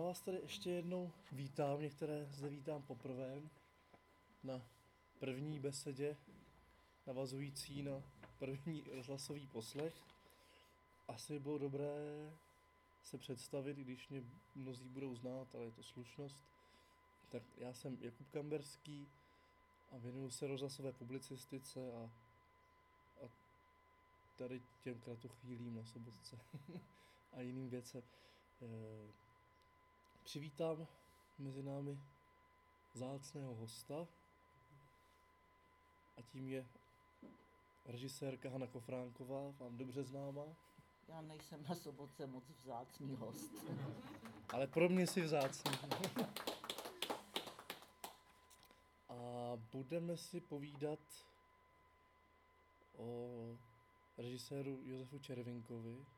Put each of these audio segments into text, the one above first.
Vás tady ještě jednou vítám, některé zde vítám poprvé na první besedě navazující na první rozhlasový poslech. Asi bylo dobré se představit, když mě mnozí budou znát, ale je to slušnost. Tak já jsem Jakub Kamberský a věnuju se rozhlasové publicistice a, a tady těm kratochvílím na sobotce a jiným věcem. E, přivítám mezi námi zácného hosta a tím je režisérka Hana Kofránková, vám dobře známá. Já nejsem na sobotce moc vzácný host. Ale pro mě si vzácný. A budeme si povídat o režiséru Josefu Červinkovi.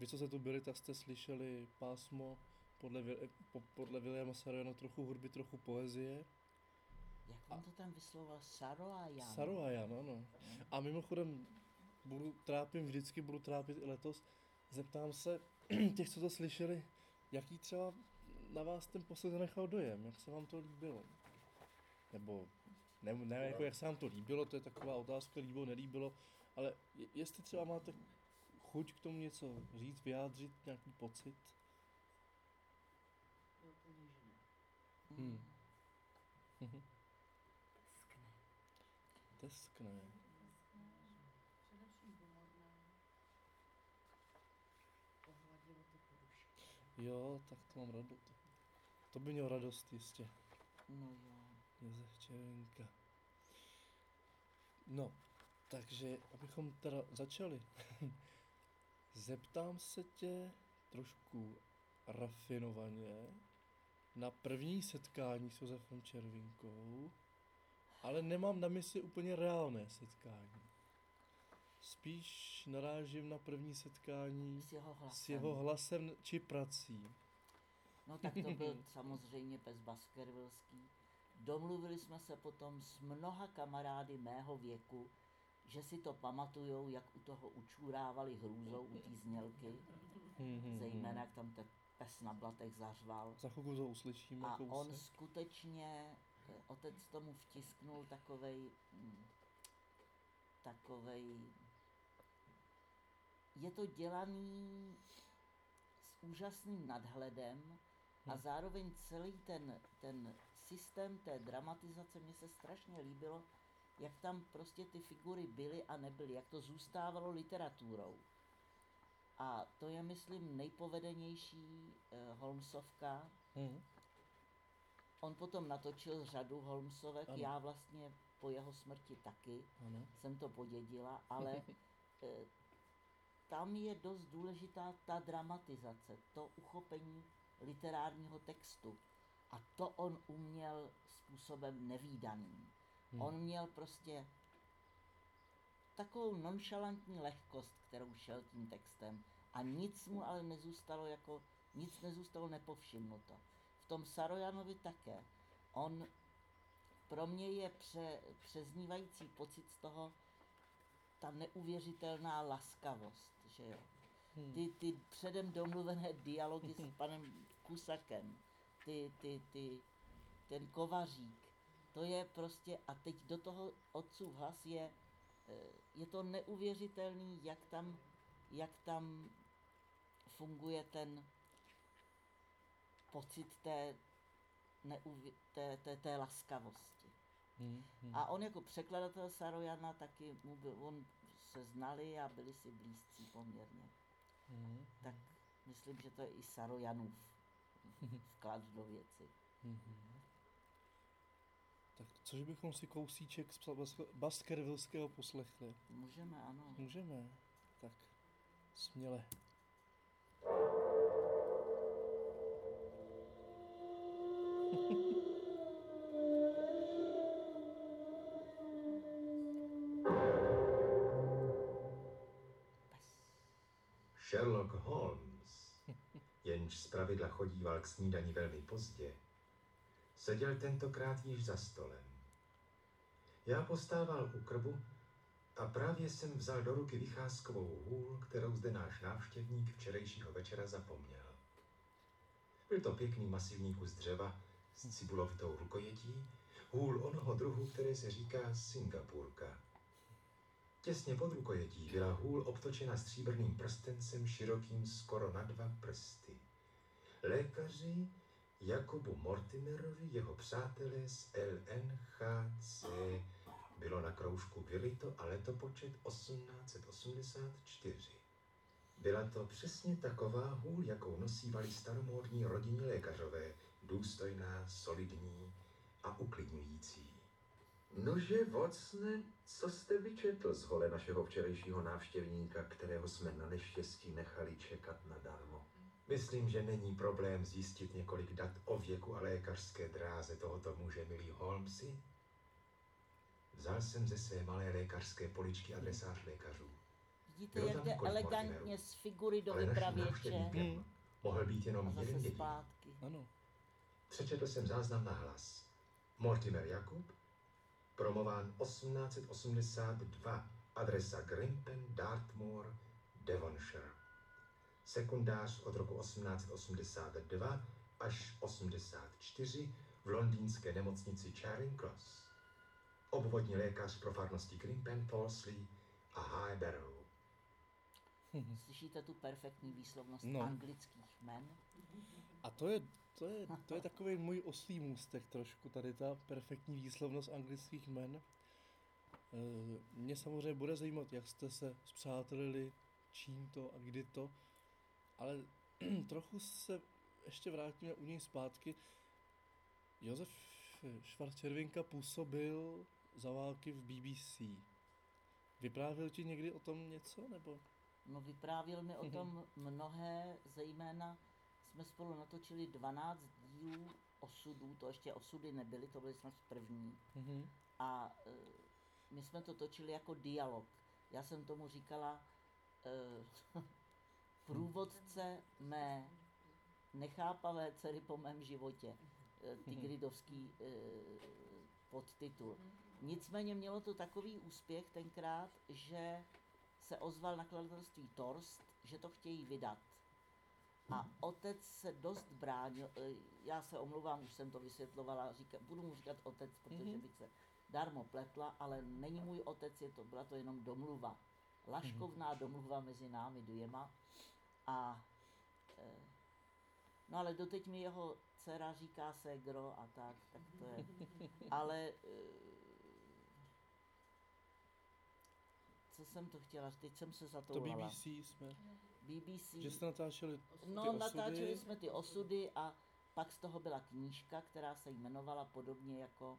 Vy, co se tu byli, tak jste slyšeli pásmo podle, podle Williama Sarojana trochu hudby, trochu poezie. Jak on to tam vyslovoval? Saroajan. Saroajan, ano. A mimochodem, budu trápím vždycky, budu trápit i letos. Zeptám se těch, co to slyšeli, jaký třeba na vás ten posled zanechal dojem, jak se vám to líbilo? Nebo ne, ne jako jak se vám to líbilo, to je taková otázka, líbilo, nelíbilo, ale jestli třeba máte chuť k tomu něco říct, vyjádřit, nějaký pocit? Hmm. Hmm. Teskne. Především humorné. Pohladilo to porušky. Jo, tak to mám radost. To by měl radost jistě. No jo. Josef Červinka. No, takže abychom teda začali. Zeptám se tě trošku rafinovaně na první setkání s Josefem Červinkou, ale nemám na mysli úplně reálné setkání. Spíš narážím na první setkání S jeho hlasem. s jeho hlasem či prací. No tak to byl samozřejmě pes Baskervilský. Domluvili jsme se potom s mnoha kamarády mého věku, že si to pamatujou, jak u toho učurávali hrůzou u té znělky, Hmm, hmm, zejména jak tam ten pes na blatech zařval. Za chvilku to uslyšíme A kousek. on skutečně, eh, otec tomu vtisknul takovej, mm, takovej, je to dělaný s úžasným nadhledem a Hmm. zároveň celý ten, ten systém té dramatizace mně se strašně líbilo, jak tam prostě ty figury byly a nebyly, jak to zůstávalo literaturou. A to je, myslím, nejpovedenější eh, Holmesovka, Hmm. On potom natočil řadu Holmesovek, Ano. já vlastně po jeho smrti taky Ano. jsem to podědila, ale eh, tam je dost důležitá ta dramatizace, to uchopení literárního textu. A to on uměl způsobem nevýdaným. Hmm. On měl prostě takovou nonšalantní lehkost, kterou šel tím textem. A nic mu ale nezůstalo jako, nic nezůstalo nepovšimnuto. V tom Sarojanovi také. On, pro mě je pře, přeznívající pocit z toho, ta neuvěřitelná laskavost, že jo. Hmm. Ty, ty předem domluvené dialogy s panem Kusakem, ty, ty, ty, ten kovařík, to je prostě, a teď do toho otcův hlas je, eh, je to neuvěřitelný, jak tam, jak tam funguje ten pocit té, neuvě, té, té, té laskavosti. Hmm. Hmm. A on jako překladatel Sarojana taky, mu byl, on se znali a byli si blízcí poměrně. Hmm. Tak myslím, že to je i Sarojanův vklad do věci. Mhm. Tak což bychom si kousíček z Bas- Baskervilského poslechli? Můžeme, ano. Můžeme. Tak směle. Sherlock Holmes, jenž zpravidla chodíval k snídani velmi pozdě, seděl tentokrát již za stolem. Já postával u krbu a právě jsem vzal do ruky vycházkovou hůl, kterou zde náš návštěvník včerejšího večera zapomněl. Byl to pěkný masivní kus dřeva s cibulovitou rukojetí, hůl onoho druhu, které se říká Singapurka. Těsně pod rukojetí byla hůl obtočena stříbrným prstencem širokým skoro na dva prsty. Lékaři Jakobu Mortimerovi, jeho přátelé z LNHC, bylo na kroužku vylito a letopočet 1884. Byla to přesně taková hůl, jakou nosívali staromódní rodinní lékařové, důstojná, solidní a uklidňující. Nože, Vocne, co jste vyčetl z hole našeho včerejšího návštěvníka, kterého jsme na neštěstí nechali čekat nadarmo? Myslím, že není problém zjistit několik dat o věku a lékařské dráze tohoto muže, milý Holmesy. Vzal jsem ze své malé lékařské poličky adresář lékařů. Vidíte, Bylo jak tam jde elegantně z figury do vypravěče Hmm. mohl být a jenom jeden jediný. zpátky. Ano. Přečetl jsem záznam na hlas. Mortimer Jakub, promován 1882, adresa Grimpen, Dartmoor, Devonshire. Sekundář od roku 1882 až 84 v londýnské nemocnici Charing Cross. Obvodní lékař pro farnosti Grimpen, Falsley a High Barrow. Slyšíte tu perfektní výslovnost No. anglických jmen? A to je, to je, to je takový můj oslý můstek trošku, tady ta perfektní výslovnost anglických jmen. Eh, Mě samozřejmě bude zajímat, jak jste se zpřátelili, čím to a kdy to, ale trochu se ještě vrátíme u něj zpátky. Josef Schwarzčervinka působil za války v BBC. Vyprávěl ti někdy o tom něco, nebo? No vyprávěl mi o Mhm. tom mnohé, zejména jsme spolu natočili 12 dílů osudů, to ještě osudy nebyly, to byly snad první. Mhm. A e, my jsme to točili jako dialog. Já jsem tomu říkala e, průvodce mé nechápavé dcery po mém životě. E, Tigridovský e, podtitul. Nicméně mělo to takový úspěch tenkrát, že se ozval nakladatelství Torst, že to chtějí vydat. A otec se dost bránil, e, já se omlouvám, už jsem to vysvětlovala, říka, budu mu říkat otec, protože Mhm. bych se darmo pletla, ale není můj otec, je to, byla to jenom domluva. Laškovná domluva mezi námi dvěma. A e, no ale doteď mi jeho dcera říká ségro a tak, tak to je. Ale e, co jsem to chtěla, teď jsem se To zatoulala. BBC jsme, BBC. že jste natáčeli ty No, osudy. natáčeli jsme ty osudy a pak z toho byla knížka, která se jmenovala podobně jako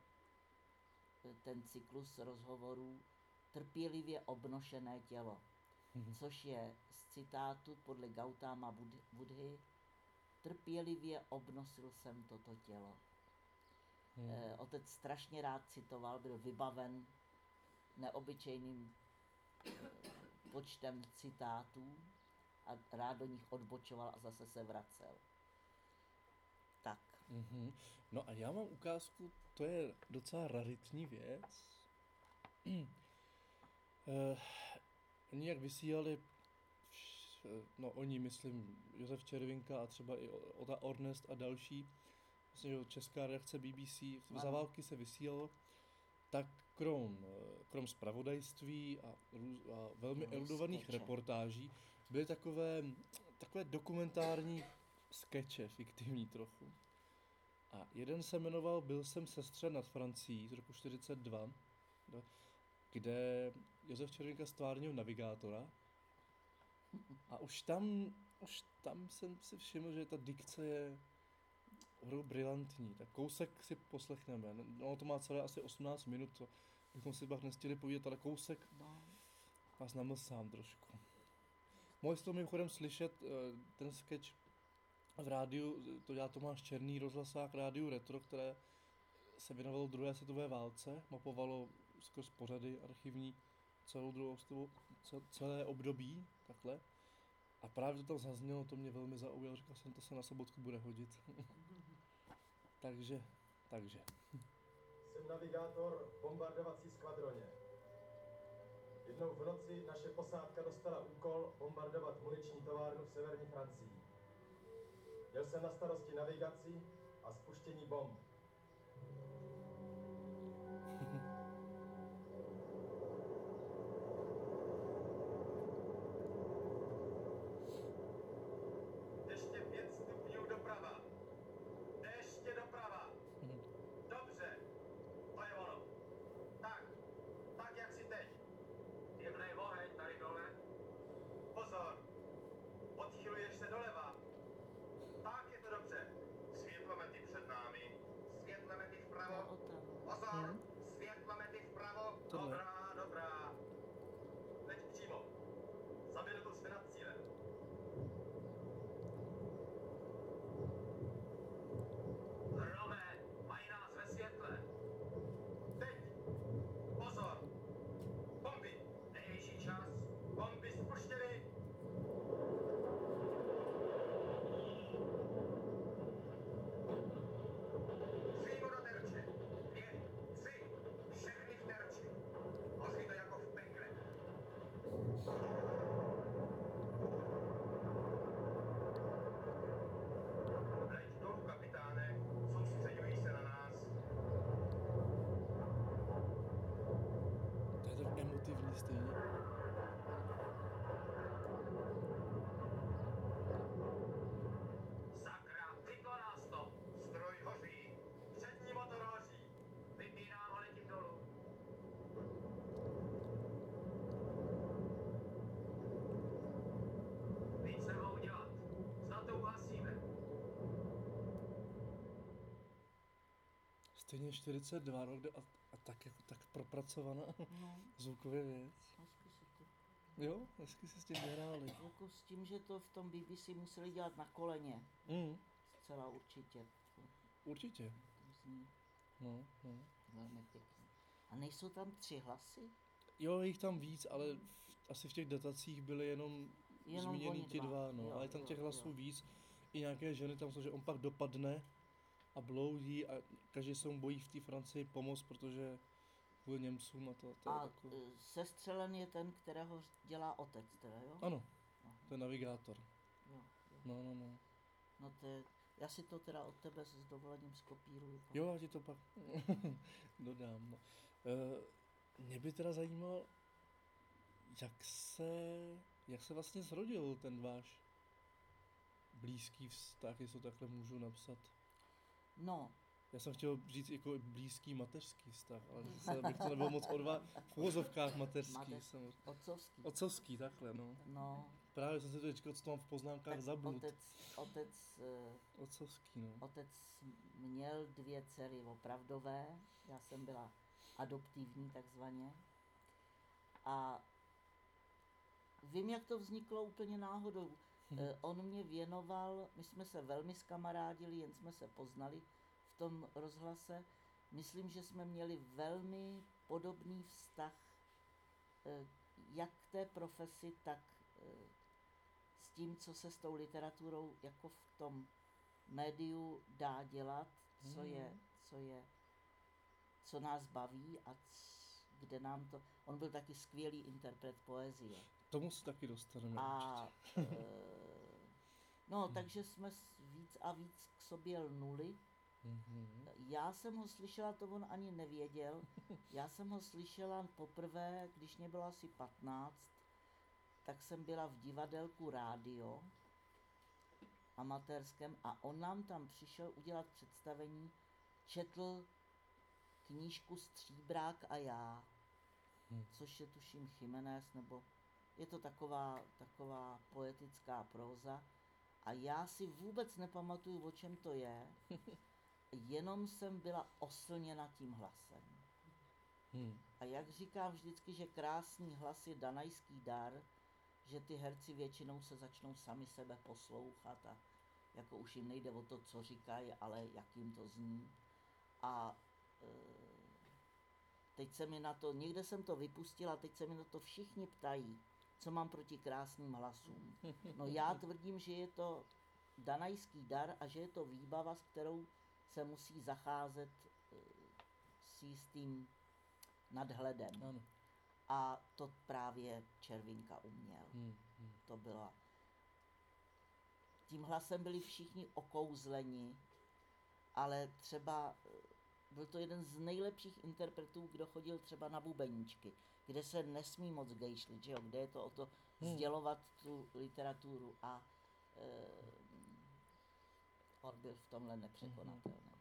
e, ten cyklus rozhovorů Trpělivě obnošené tělo, Mhm. což je z citátu podle Gautama Bud- Budhy Trpělivě obnosil jsem toto tělo. Hmm. Eh, otec strašně rád citoval, byl vybaven neobyčejným eh, počtem citátů a rád do nich odbočoval a zase se vracel. Tak, Mhm. No a já mám ukázku, to je docela raritní věc. eh, oni jak vysílali, vš- no oni, myslím, Josef Červinka a třeba i Ota Ornest a další, vlastně jo, česká reakce BBC, za Ano. války se vysílalo, tak krom, eh, krom spravodajství a, růz- a velmi Byly erudovaných skeče. reportáží byly takové, takové dokumentární skeče, fiktivní trochu. A jeden se jmenoval Byl jsem sestře nad Francií z roku 42, no, kde Josef Červinka stvárnil navigátora. A už tam, už tam jsem si všiml, že ta dikce je opravdu brilantní. Tak kousek si poslechneme. No to má celé asi 18 minut, to bychom si pak nestihli povídat, ale kousek no, vás namlsám trošku. Mohli jste mimochodem slyšet, eh, ten sketch v rádiu, to dělá Tomáš Černý, rozhlasák rádiu Retro, které se věnovalo druhé světové válce, mapovalo skrz pořady archivní celou druhou ce- celé období, takhle. A právě to tam zaznělo, to mě velmi zaujalo, říkal jsem, to se na sobotku bude hodit. takže, takže. Jsem navigátor v bombardovací skvadroně. Jednou v noci naše posádka dostala úkol bombardovat muniční továrnu v severní Francii. Měl jsem na starosti navigaci a spuštění bomb. Stejně 42 rok a, a tak jako tak propracovaná No, zvukově věc. hezky se to. Jo, hezky si s tím vyhráli. Jako s tím, že to v tom BBC museli dělat na koleně. Mm, Zcela určitě. Určitě. to zní No, no. velmi pěkně. A nejsou tam tři hlasy? Jo, je jich tam víc, ale v, asi v těch datacích byly jenom, Jenom zmíněný ti dva. dva, no. Jo, ale je tam jo, těch hlasů jo. víc. I nějaké ženy tam jsou, že on pak dopadne a bloudí a každý se mu bojí v té Francii pomoct, protože kvůli Němcům a to, to A je sestřelen je ten, kterého dělá otec, teda, jo? Ano, Aha, to je navigátor. jo, jo. No, no, no. No to je, já si to teda od tebe s dovolením skopíruju. pak. Jo, já ti to pak dodám. No. E, mě by teda zajímalo, jak se, jak se vlastně zrodil ten váš blízký vztah, jestli to takhle můžu napsat. No, Já jsem chtěl říct jako blízký mateřský vztah, ale zase bych to nebyl moc odva v uvozovkách mateřský. Mateř- Jsem, otcovský. otcovský, takhle, no. No, Právě jsem si to říkal, co to mám v poznámkách tak zabnut. otec, otec, e, Otcovský, no. otec měl dvě dcery opravdové, já jsem byla adoptivní takzvaně. A vím, jak to vzniklo úplně náhodou. Eh, On mě věnoval, my jsme se velmi skamarádili, jen jsme se poznali v tom rozhlase. Myslím, že jsme měli velmi podobný vztah eh, jak k té profesi, tak eh, s tím, co se s tou literaturou jako v tom médiu dá dělat, co je, Mhm. co je, co nás baví a c- kde nám to... On byl taky skvělý interpret poezie. Tomu se taky dostaneme. A e, no, takže jsme víc a víc k sobě lnuli. Mhm. Já jsem ho slyšela, to on ani nevěděl. Já jsem ho slyšela poprvé, když mě bylo asi 15, tak jsem byla v divadelku Rádio amatérském a on nám tam přišel udělat představení, četl knížku Stříbrák a já, Hm. což je tuším Jiménez, nebo je to taková, taková poetická próza. A já si vůbec nepamatuju, o čem to je, jenom jsem byla oslněna tím hlasem. Hm. A jak říkám vždycky, že krásný hlas je danajský dar, že ty herci většinou se začnou sami sebe poslouchat a jako už jim nejde o to, co říkají, ale jak jim to zní. A e, teď se mi na to, někde jsem to vypustila, teď se mi na to všichni ptají, co mám proti krásným hlasům. No já tvrdím, že je to danajský dar a že je to výbava, s kterou se musí zacházet e, s jistým nadhledem. Ano. A to právě Červinka uměl. Hm. Hm. To byla... tím hlasem byli všichni okouzleni, ale třeba eh, byl to jeden z nejlepších interpretů, kdo chodil třeba na bubeníčky, kde se nesmí moc gejšlit, že jo, kde je to o to Hmm. sdělovat tu literaturu a e, on byl v tomhle nepřekonatelný.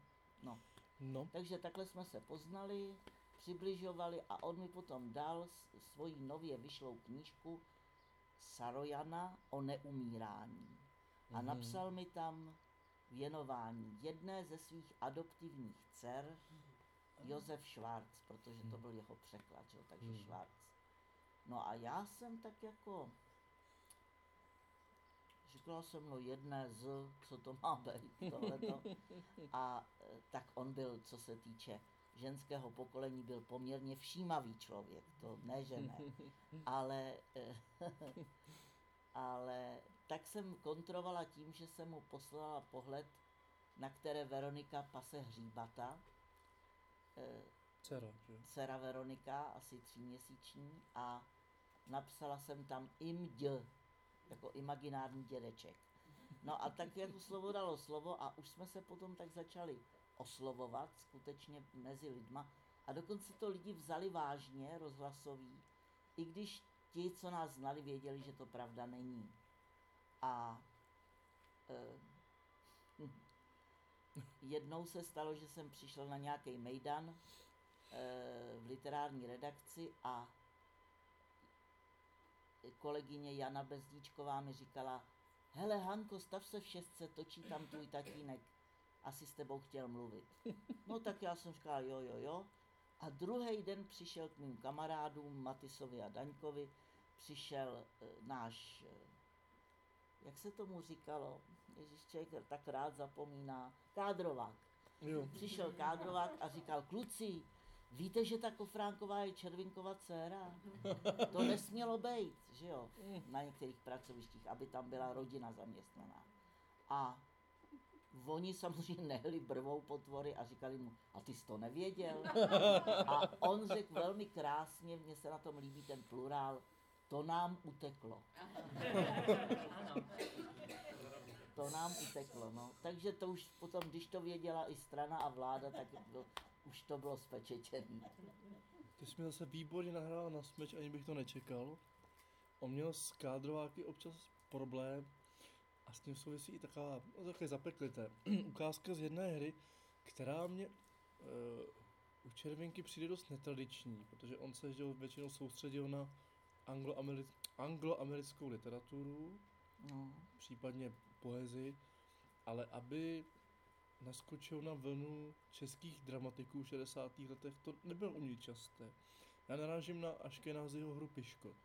No, No, takže takhle jsme se poznali, přibližovali a on mi potom dal svoji nově vyšlou knížku Sarojana o neumírání. A Mhm. napsal mi tam věnování jedné ze svých adoptivních dcer, Josef Schwarz, protože to byl jeho překlad, jo, takže Hmm. Schwarz. No a já jsem tak jako říkala jsem, no jedné z, co to má být, tohleto. A tak on byl, co se týče ženského pokolení, byl poměrně všímavý člověk, to ne, že ne. Ale, e, ale tak jsem kontrolovala tím, že jsem mu poslala pohled, na které Veronika pase hříbata, e, dcera, že dcera Veronika, asi tříměsíční, a napsala jsem tam im dě, jako imaginární dědeček. No a tak jako slovo dalo slovo a už jsme se potom tak začali oslovovat skutečně mezi lidma a dokonce to lidi vzali vážně, rozhlasoví, i když ti, co nás znali, věděli, že to pravda není. A eh, jednou se stalo, že jsem přišel na nějaký mejdan eh, v literární redakci a kolegyně Jana Bezdíčková mi říkala, hele Hanko, stav se v šestce, točí tam tvůj tatínek, asi s tebou chtěl mluvit. No tak já jsem říkal, jo, jo, jo. A druhý den přišel k mým kamarádům Matisovi a Daňkovi, přišel e, náš, e, jak se tomu říkalo, Ježíš člověk tak rád zapomíná, kádrovák. Jo, Přišel kádrovák a říkal, kluci, víte, že ta Kofránková je Červinkova dcéra? To nesmělo být, že jo, na některých pracovištích, aby tam byla rodina zaměstnaná. A oni samozřejmě nehli brvou potvory a říkali mu, a ty jsi to nevěděl? A on řekl velmi krásně, mně se na tom líbí ten plurál, to nám uteklo. To nám uteklo, no. Takže to už potom, když to věděla i strana a vláda, tak to, už to bylo spečečený. ty jsi mi zase výborně nahrál na smeč, ani bych to nečekal. On měl s kádrováky občas problém a s tím souvisí i taková, no takové zapeklité, ukázka z jedné hry, která mě uh, u Červinky přijde dost netradiční, protože on se většinou soustředil na angloameric- angloamerickou literaturu, No. případně poezii, ale aby naskočil na vlnu českých dramatiků v 60. letech, to nebylo u něj časté. Já narážím na Aškenázyho hru Piškot.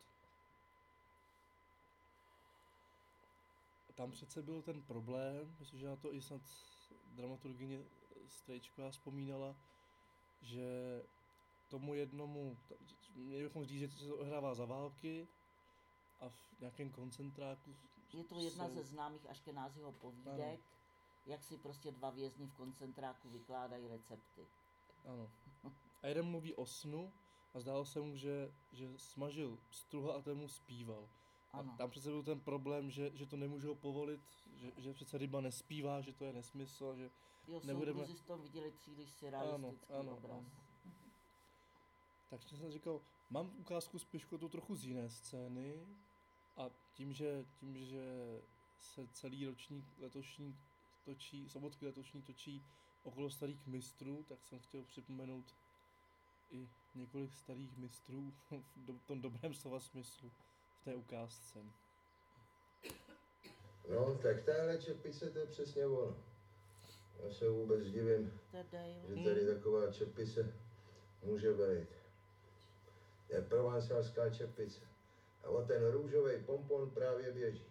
Tam přece byl ten problém, myslím, že na to i snad dramaturgyně Strejčková vzpomínala, že tomu jednomu, měli bychom říct, že se to ohrává za války a v nějakém koncentráku Je to jedna jsou- ze známých Aškenázyho povídek, jak si prostě dva vězni v koncentráku vykládají recepty. Ano. A jeden mluví o snu a zdálo se mu, že, že smažil struha a ten mu zpíval. Ano. A tam přece byl ten problém, že, že to nemůžou povolit, že, že přece ryba nespívá, že to je nesmysl, že Jo, nebudeme- z toho viděli příliš surrealistický ano, obraz. ano. Tak jsem říkal, mám ukázku z Piškotu trochu z jiné scény a tím, že, tím, že se celý ročník letošní točí, sobotky letošní točí okolo starých mistrů, tak jsem chtěl připomenout i několik starých mistrů v do, tom dobrém slova smyslu v té ukázce. No, tak tahle čepice, to je přesně ono. Já se vůbec divím, že tady taková čepice může být. To je provansálská čepice. A o ten růžový pompon právě běží.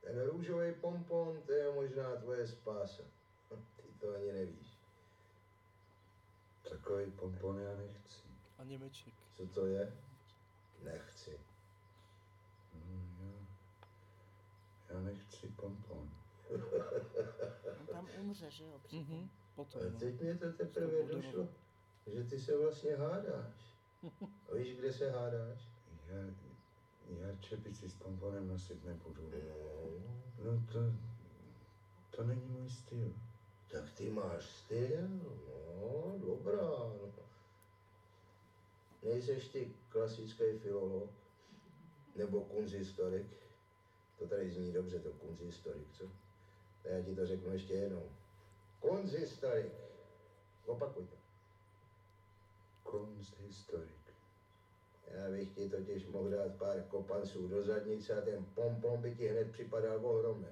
Ten růžový pompon, to je možná tvoje spása. Ty to ani nevíš. Takový pompon já nechci. A Němeček. Co to je? Nechci. No, já, já nechci pompon. On tam umře, že jo? Mhm, potom. No. teď mě to teprve došlo, že ty se vlastně hádáš. A víš, kde se hádáš? Já, já čepici s pomponem nosit nebudu. No, to, To není můj styl. Tak ty máš styl, no, dobrá. No. Nejseš ty klasický filolog? Nebo kunzistorik? To tady zní dobře, to kunzistorik, co? Já ti to řeknu ještě jednou. Kunzistorik. Opakuj to. Kunsthistorik. Já bych ti totiž mohl dát pár kopanců do zadnice a ten pompom by ti hned připadal ohromný.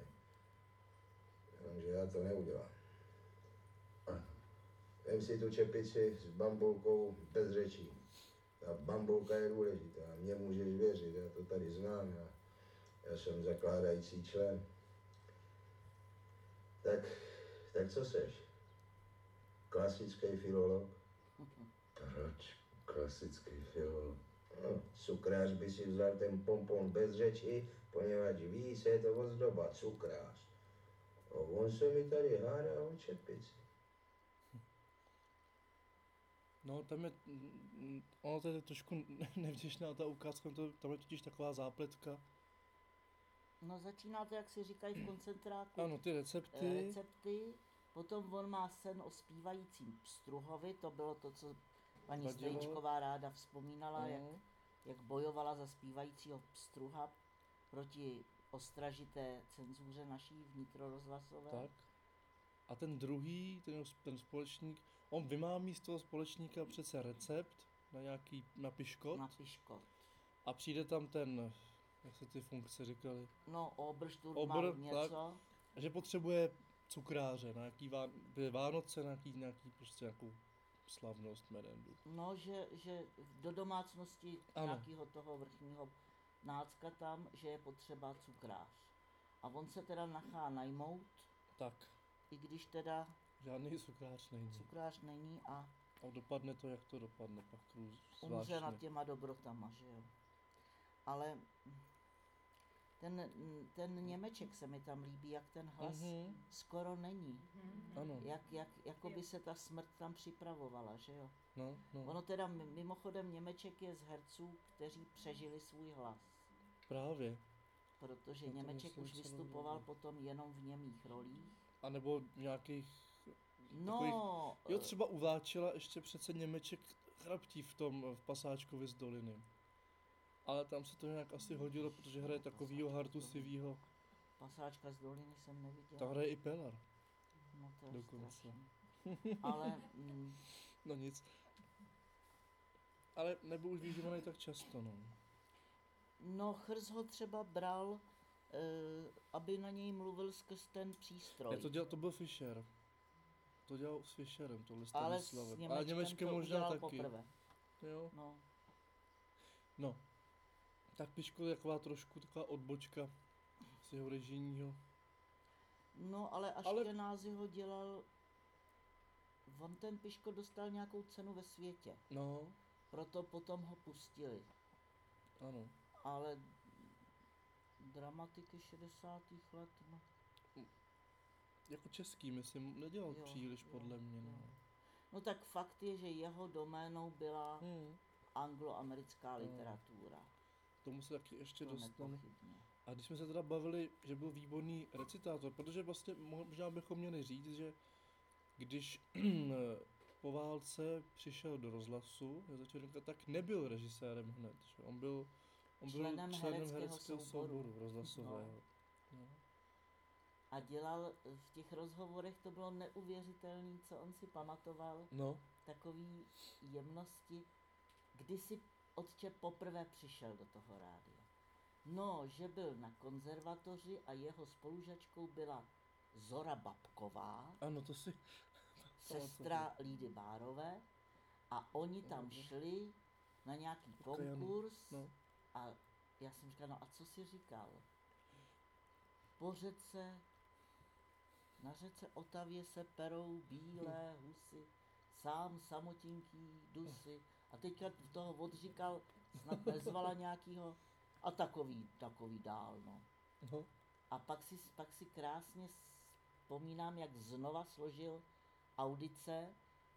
Jenomže já to neudělám. Vem si tu čepici s bambulkou bez řečí. Ta bambulka je důležitá, mně můžeš věřit, já to tady znám, já, já jsem zakládající člen. Tak, tak co seš? Klasický filolog? Proč klasický filolog? No, cukrář by si vzal ten pompon bez řeči, poněvadž ví se je to ozdoba, cukrář. A on se mi tady hádá o čepici. No, tam je, mm, ono to je trošku nevděčná ta ukázka, to, tam je totiž taková zápletka. No začíná to, jak si říkají v koncentráku, Ano, ty eh, recepty, recepty. Potom on má sen o zpívajícím pstruhovi, to bylo to, co paní Vadilo. Stojíčková ráda vzpomínala, jak, no, jak bojovala za zpívajícího pstruha proti ostražité cenzuře naší vnitrorozhlasové. tak. A ten druhý, ten, ten společník, on vymámí z toho společníka přece recept na nějaký, na piškot Na piškot. a přijde tam ten, jak se ty funkce říkaly, No, Obersturm Obr, má tak. něco. že potřebuje cukráře na nějaký Vánoce, na nějaký, nějaký prostě nějakou slavnost, merendu. No, že, že do domácnosti Ano. nějakého toho vrchního nácka tam, že je potřeba cukrář. A on se teda nachá najmout, Tak, i když teda žádný cukrář není. cukrář není a A dopadne to, jak to dopadne, pak růz, umře nad těma dobrotama, že jo. Ale ten, ten Němeček se mi tam líbí, jak ten hlas Mhm, skoro není. ano, Jak, jak, jako by se ta smrt tam připravovala, že jo. no, no, Ono teda mi- mimochodem Němeček je z herců, kteří přežili svůj hlas. právě. Protože No Němeček už vystupoval dobu. potom jenom v němých rolích. A nebo nějakých, No, jo třeba u Váčela ještě přece Němeček chraptí v tom, v Pasáčkovi z doliny. Ale tam se to nějak asi hodilo, protože hraje takovýho hartu sivýho. pasáčka z doliny jsem neviděl. Tam hraje i Pelar. no, to je dokonce. Ale mm, No nic. Ale nebyl už využívaný tak často, no. no Chrz ho třeba bral, eh, aby na něj mluvil skrz ten přístroj. Ne, to, dělal, to byl Fischer. To dělal s Fischerem, tohle ale s. Němečkem, Ale Němečkem to možná taky. poprvé. Jo. No. No. Tak Piško je taková trošku taková odbočka z jeho režijního. no, ale až Ale- ale... ho dělal, on ten Piško dostal nějakou cenu ve světě. No, Proto potom ho pustili. ano. Ale dramatiky 60. let, no. Jako český, myslím, nedělal Jo, příliš jo, podle mě, no. No tak fakt je, že jeho doménou byla Hmm. angloamerická literatura. K tomu se taky ještě To dostanu. nepochybně. A když jsme se teda bavili, že byl výborný recitátor, protože vlastně mo- možná bychom měli říct, že když po válce přišel do rozhlasu, tak nebyl režisérem hned. Že? On byl, on byl Členem členem hereckého hereckého souboru. souboru rozhlasového. No. A dělal v těch rozhovorech, to bylo neuvěřitelné, co on si pamatoval, no, takový jemnosti, kdy si otče poprvé přišel do toho rádia. No, že byl na konzervatoři a jeho spolužačkou byla Zora Babková, ano, to si... sestra Lídy Bárové a oni tam Mhm. šli na nějaký konkurs No, a já jsem říkal, no a co si říkal? Po řece, na řece Otavě se perou bílé husy, sám samotinký dusy. A teďka v toho odříkal, snad nezvala nějakýho, a takový, takový dál, no. no, A pak si, pak si krásně vzpomínám, jak znova složil audice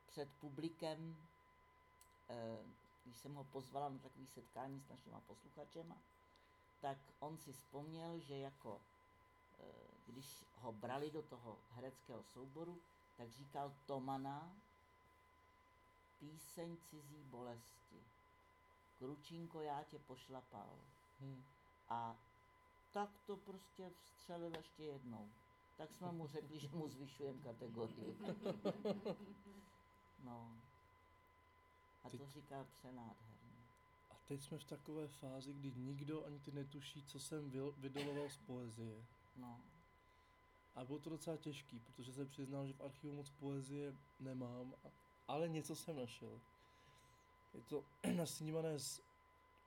před publikem, eh, když jsem ho pozvala na takové setkání s našima posluchačema, tak on si vzpomněl, že jako, eh, když ho brali do toho hereckého souboru, tak říkal Tomana píseň cizí bolesti. Kručínko, já tě pošlapal. Hm. A tak to prostě vstřelil ještě jednou. Tak jsme mu řekli, že mu zvyšujeme kategorii. No. A to Teď- říkal přenádherně. A teď jsme v takové fázi, kdy nikdo ani ty netuší, co jsem vydoloval z poezie. No. A bylo to docela těžký, protože se přiznám, že v archivu moc poezie nemám, a- ale něco jsem našel. Je to nasnímané z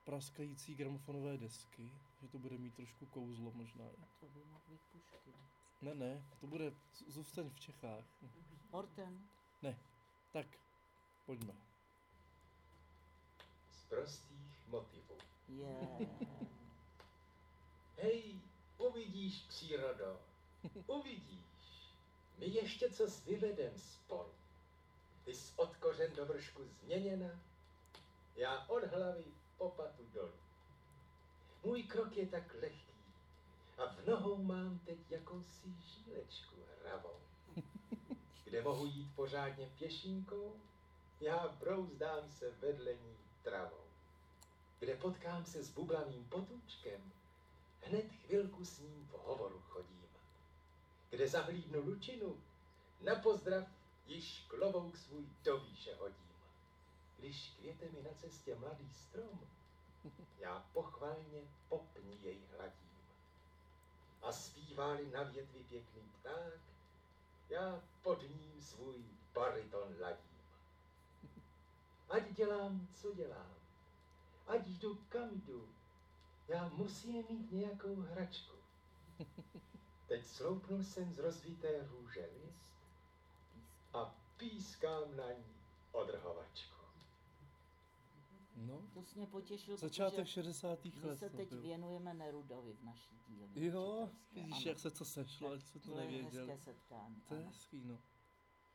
praskající gramofonové desky, že to bude mít trošku kouzlo možná. To by mohl být Puškin. Ne, ne, to bude, zůstaň v Čechách. Orten? Tak, pojďme. Z prostých motivů. Je. Hej, uvidíš, přírodo, uvidíš. My ještě co s vyvedem spolu. Ty jsi od kořen do vršku změněna, já od hlavy po patu dolů. Můj krok je tak lehký a v nohou mám teď jakousi žílečku hravou. Kde mohu jít pořádně pěšinkou, já brouzdám se vedle ní travou. Kde potkám se s bublavým potůčkem, hned chvilku s ním v hovoru chodím. Kde zahlídnu lučinu, na pozdrav již klobouk svůj do výše hodím. Když květe mi na cestě mladý strom, já pochvalně po pni jej hladím. A zpívá-li na větvi pěkný pták, já pod ním svůj bariton ladím. Ať dělám, co dělám, ať jdu kam jdu, já musím mít nějakou hračku. Teď sloupnul jsem z rozvité růže list pískám na ní odrhovačku. No, To jsi mě potěšil, začátek protože 60. my let. se to teď byl. věnujeme Nerudovi v naší dílně. Jo, vidíš, jak se to sešlo, ať se to To je nevěděl. hezké setkání. To je hezký, no.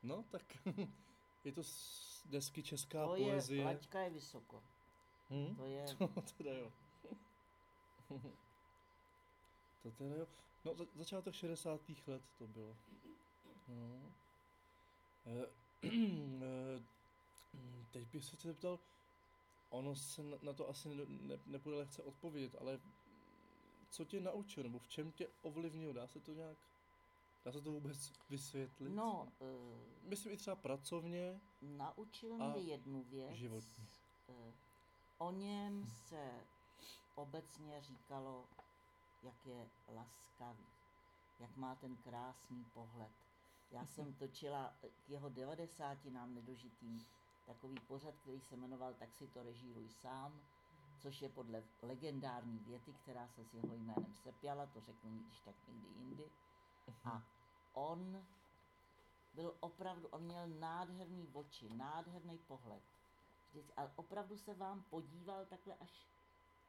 No, tak je to z desky česká To je, poezie. laťka je vysoko. Hm? To je, To teda jo. to teda jo. No, za, začátek 60. let to bylo. No. Eh, eh, teď bych se zeptal, ono se na, to asi ne, ne, nepůjde lehce odpovědět, ale co tě naučil, nebo v čem tě ovlivnil, dá se to nějak, dá se to vůbec vysvětlit? no, uh, Myslím i třeba pracovně, naučil mě jednu věc. životně. Eh, O něm se obecně říkalo, jak je laskavý, jak má ten krásný pohled. Já jsem točila k jeho 90 nám nedožitým takový pořad, který se jmenoval Tak si to režíruj sám, což je podle legendární věty, která se s jeho jménem sepěla, to řeknu když tak někdy jindy. A on byl opravdu, on měl nádherný oči, nádherný pohled. Vždyť, ale opravdu se vám podíval takhle až,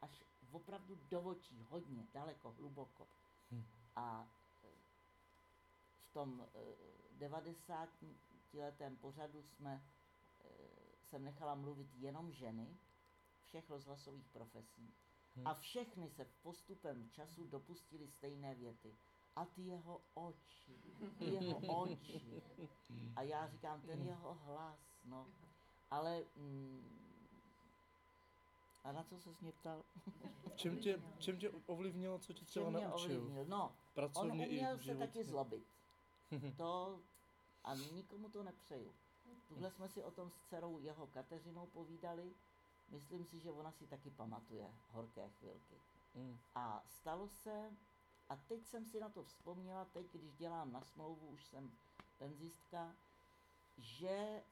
až opravdu do očí, hodně, daleko, hluboko. Hm. A tom eh, 90 letém pořadu jsme, eh, jsem nechala mluvit jenom ženy všech rozhlasových profesí. Hm. A všechny se postupem času dopustili stejné věty. A ty jeho oči, ty jeho oči. A já říkám, ten jeho hlas, no. Ale, mm, a na co se mě ptal? v čem tě, čem tě ovlivnilo, co tě třeba naučil? ovlivnil? No, on Pracovně i uměl v se životě. taky zlobit. To a nikomu to nepřeju. Tuhle jsme si o tom s dcerou jeho Kateřinou povídali. Myslím si, že ona si taky pamatuje horké chvilky. Mm. A stalo se, a teď jsem si na to vzpomněla, teď, když dělám na smlouvu, už jsem penzistka, že e,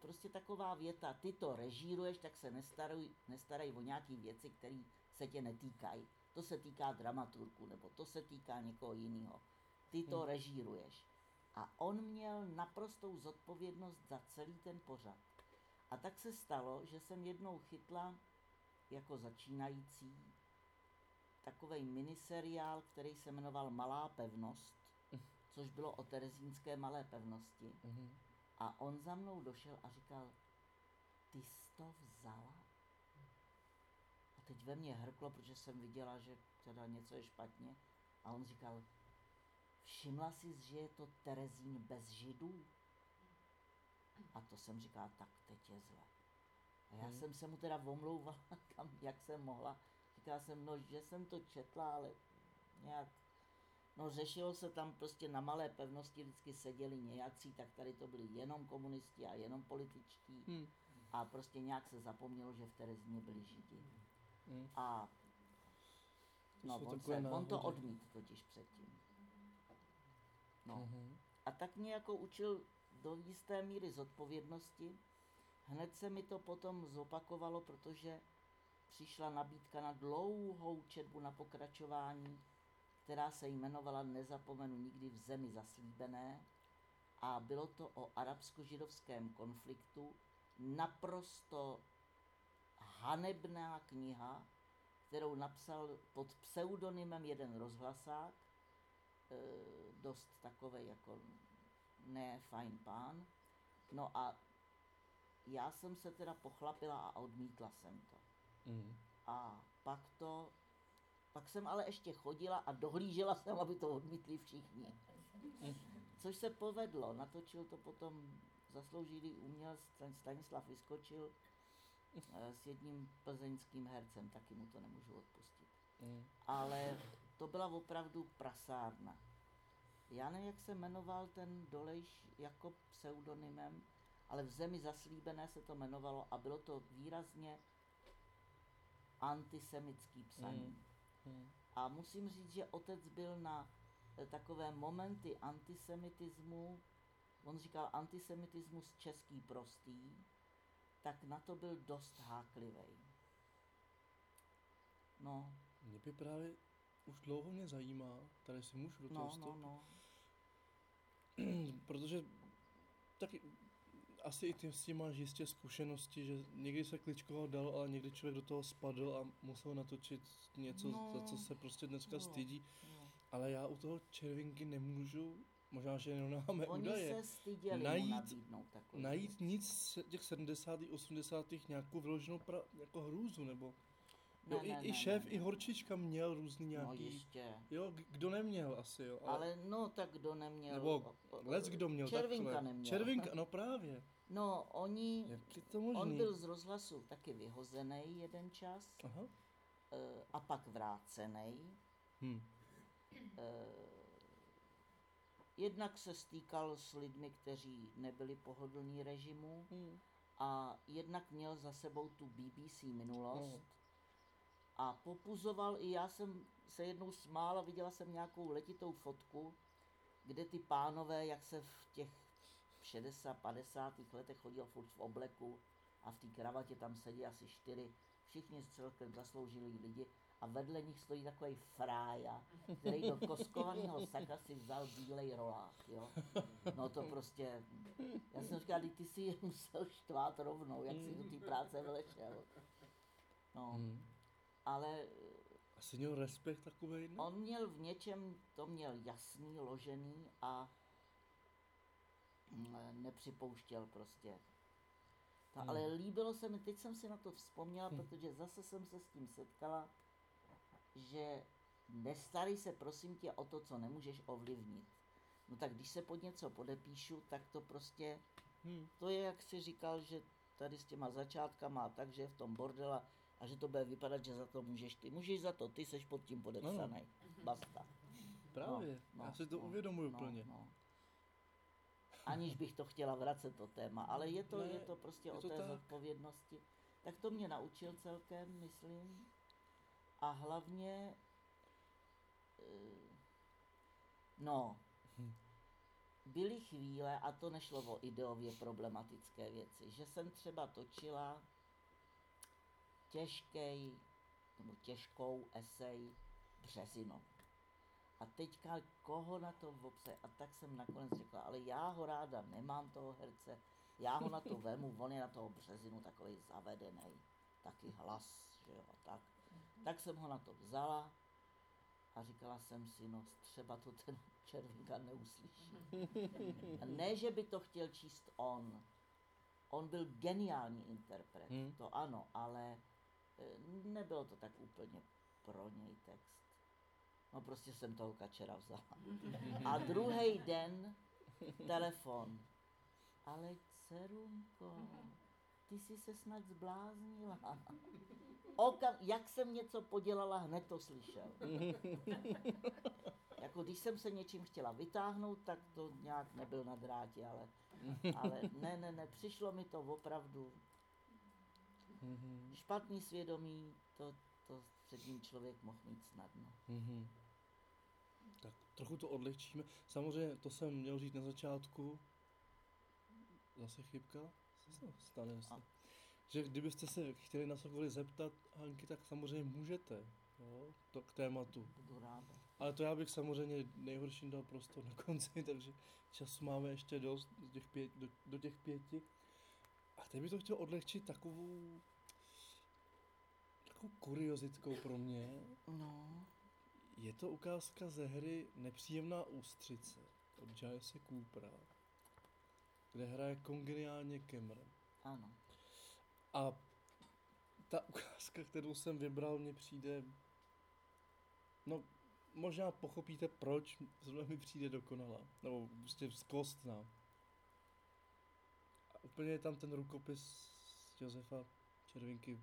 prostě taková věta, ty to režíruješ, tak se nestaruj, nestarej o nějaký věci, které se tě netýkají. To se týká dramaturku, nebo to se týká někoho jiného. Ty to Hmm. režíruješ. A on měl naprostou zodpovědnost za celý ten pořad. A tak se stalo, že jsem jednou chytla jako začínající takový miniseriál, který se jmenoval Malá pevnost, což bylo o terezínské malé pevnosti. Mhm. A on za mnou došel a říkal, ty jsi to vzala? A teď ve mně hrklo, protože jsem viděla, že teda něco je špatně. A on říkal, všimla jsi, že je to Terezín bez židů? A to jsem říkala, tak teď je zle. A já Hmm. jsem se mu teda omlouvala, kam, jak jsem mohla. Říkala jsem, no, že jsem to četla, ale nějak, no řešilo se tam prostě na malé pevnosti, vždycky seděli nějací, tak tady to byli jenom komunisti a jenom političtí. Hm. A prostě nějak se zapomnělo, že v Terezíně byli židi. Hm. A no, on, se, on to odmít totiž předtím. No. Mhm. A tak mě jako učil do jisté míry zodpovědnosti. Hned se mi to potom zopakovalo, protože přišla nabídka na dlouhou četbu na pokračování, která se jmenovala Nezapomenu nikdy v zemi zaslíbené a bylo to o arabsko-židovském konfliktu. Naprosto hanebná kniha, kterou napsal pod pseudonymem jeden rozhlasák, dost takový jako ne fajn pán. No a já jsem se teda pochlapila a odmítla jsem to. Hm. A pak to, pak jsem ale ještě chodila a dohlížela jsem, aby to odmítli všichni. Což se povedlo, natočil to potom zasloužilý umělec Stan- Stanislav Vyskočil eh, s jedním plzeňským hercem, taky mu to nemůžu odpustit. Hm. Ale to byla opravdu prasárna. Já nevím, jak se jmenoval ten Dolejš jako pseudonymem, ale v zemi zaslíbené se to jmenovalo a bylo to výrazně antisemický psaní. Hm. A musím říct, že otec byl na eh, takové momenty antisemitismu, on říkal antisemitismus český prostý, tak na to byl dost háklivý. No, Mě by právě už dlouho mě zajímá, tady si můžu do toho no, no, vstoupit, no. protože taky asi i ty s tím máš jistě zkušenosti, že někdy se kličkovat dal, ale někdy člověk do toho spadl a musel natočit něco, No, za co se prostě dneska no, stydí. no. Ale já u toho červinky nemůžu, možná, že jenom máme Oni údaje, se styděli najít- najít nic z těch 70. 80. nějakou vyloženou pra, jako hrůzu, nebo Ne, jo, i, ne, i ne, šéf, ne. i Horčička měl různý No nějaký, jistě. jo, kdo neměl asi, jo, ale, Ale no, tak kdo neměl... nebo lec kdo měl Červinka takhle. neměl. Červinka, no právě, No, oni... jak je to možný? On byl z rozhlasu taky vyhozený jeden čas Aha, eh, a pak vrácený. hm. Jednak se stýkal s lidmi, kteří nebyli pohodlní režimu Hm. a jednak měl za sebou tu BBC minulost. No. A popuzoval i já jsem se jednou smála, viděla jsem nějakou letitou fotku, kde ty pánové, jak se v těch 60, 50. letech chodil furt v obleku a v té kravatě tam sedí asi čtyři, všichni celkem zasloužilí lidi a vedle nich stojí takový frája, který do koskovaného saka si vzal bílej rolák, jo. No to prostě, já jsem říkal, "Vždyť ty si je musel štvát rovnou, jak si do té práce vlešel. No, Hm. Ale Asi měl respekt takovej, no? On měl v něčem, to měl jasný, ložený a mm, nepřipouštěl prostě. Ta, Hmm. Ale líbilo se mi, teď jsem si na to vzpomněla, Hm. protože zase jsem se s tím setkala, že nestarej se prosím tě o to, co nemůžeš ovlivnit. No tak když se pod něco podepíšu, tak to prostě, Hm. to je jak si říkal, že tady s těma začátkama a tak, že je v tom bordela a že to bude vypadat, že za to můžeš ty. Můžeš za to, ty seš pod tím podepsaný. Basta. Právě, No, já si to no, uvědomuju no, plně. No. Aniž bych to chtěla vracet to téma, ale je to, Ne, je to prostě je o to té tak. zodpovědnosti. Tak to mě naučil celkem, myslím. A hlavně, eh, no, Hm. byly chvíle, a to nešlo o ideově problematické věci, že jsem třeba točila těžký nebo těžkou esej Březino. A teďka koho na to obse, a tak jsem nakonec řekla, ale já ho ráda nemám toho herce, já ho na to vemu, on je na toho Březinu takový zavedený, taky hlas, že jo, tak. Tak jsem ho na to vzala a říkala jsem si, no třeba to ten červinka neuslyší. A ne, že by to chtěl číst on. On byl geniální interpret, Hmm. to ano, ale eh, nebylo to tak úplně pro něj text. No prostě jsem toho kačera vzala. A druhý den telefon. Ale dcerunko, ty jsi se snad zbláznila. Okam, jak jsem něco podělala, hned to slyšel. jako když jsem se něčím chtěla vytáhnout, tak to nějak nebyl na drátě, ale, ale ne, ne, ne, přišlo mi to opravdu Mhm. špatný svědomí, to, to před ním člověk mohl mít snadno. Mhm. Tak trochu to odlehčíme. Samozřejmě to jsem měl říct na začátku. Zase chybka? Co se stane? A- A. Že kdybyste se chtěli na cokoliv zeptat Hanky, tak samozřejmě můžete. Jo? To k tématu. Budu ráda. Ale to já bych samozřejmě nejhorším dal prostor na konci, takže času máme ještě dost do těch, pět, do, do těch pěti. A teď bych to chtěl odlehčit takovou takovou kuriozitkou pro mě. No, Je to ukázka ze hry Nepříjemná ústřice od J.S. Coopera, kde hraje kongeniálně Cameron. ano. A ta ukázka, kterou jsem vybral, mně přijde... No, možná pochopíte, proč zrovna mi přijde dokonalá. Nebo prostě zkostná. Úplně je tam ten rukopis Josefa Červinky,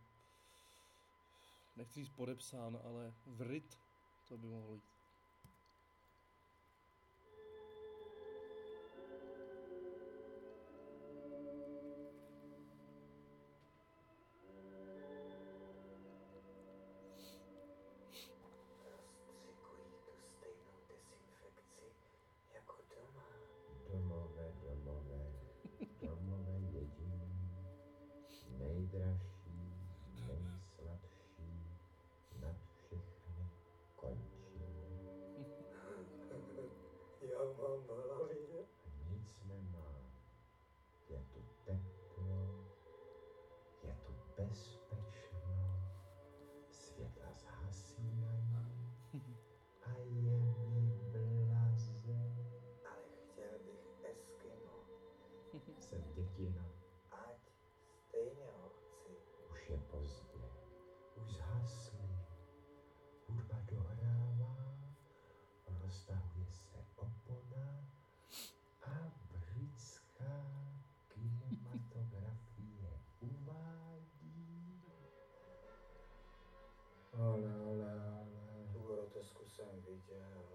nechci říct podepsán, ale vryt, to by mohlo jít. there.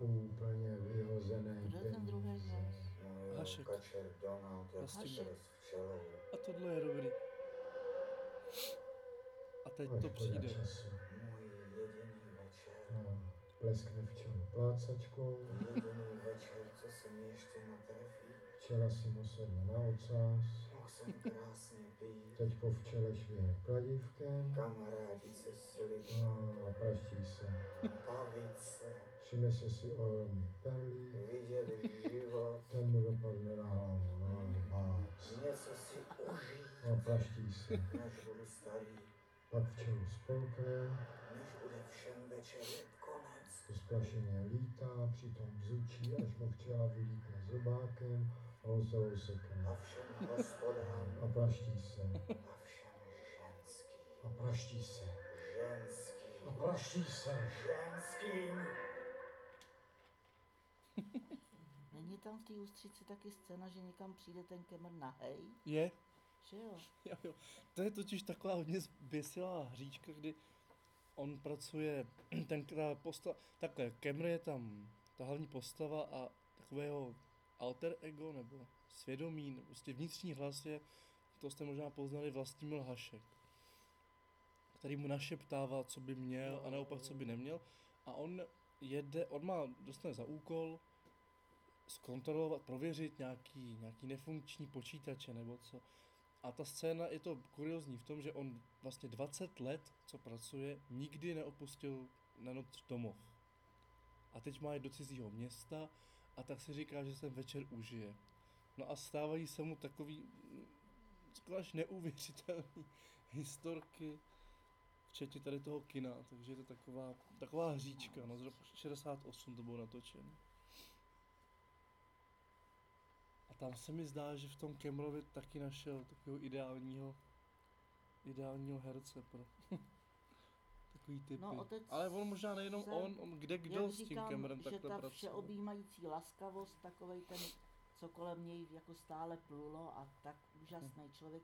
Úplně vyhozené Kdo je ten druhý hlas? Jo, Hašek. kačer Donald, jak Hašek. A tohle je dobrý. A teď Až to přijde. času. Můj jediný večer. No, pleskne včelu plácačkou, Jediný večer, co se mi ještě natrefí. včela si mu sedne na ocás, Mohl jsem krásně pít. teď po včele švihne kladívkem, Kamarádi se slib. no, a praští se. Bavit se. Přinese si ohromný perlí, Vidět život. ten mu dopadne na hlavu, no, pás. Něco si užít. No, praští se. Než budu starý. Pak včelu spolkne, Než bude všem večer konec. Splašeně lítá, přitom bzučí, až mu včela vylítne zobákem a hotovou sekne. A všem hospodám. A praští se. A všem ženský. A praští se. Ženský. A praští se. Ženským. Není tam v té ústřici taky scéna, že někam přijde ten kemr nahej? Je? Že jo? Jo, jo. To je totiž taková hodně zběsilá hříčka, kdy on pracuje, ten ta postava, takhle, Cameron je tam ta hlavní postava a takového alter ego nebo svědomí, nebo prostě vnitřní hlas je, to jste možná poznali, Vlastimil Hašek, který mu našeptává, co by měl a naopak, co by neměl. A on jede, on má, dostane za úkol zkontrolovat, prověřit nějaký, nějaký nefunkční počítače nebo co. A ta scéna je to kuriozní v tom, že on vlastně 20 let, co pracuje, nikdy neopustil na noc domov. A teď má jít do cizího města a tak si říká, že se večer užije. No a stávají se mu takový mm, skoro až neuvěřitelný historky, včetně tady toho kina, takže je to taková, taková hříčka, no z roku 68 to bylo natočeno. A tam se mi zdá, že v tom Camerovi taky našel takového ideálního, ideálního herce pro takový typy. No, otec Ale on možná nejenom se- on, on kde kdo s tím říkám, že takhle ta pracoval. všeobjímající laskavost, takovej ten, co kolem něj jako stále plulo a tak úžasný Hm. člověk.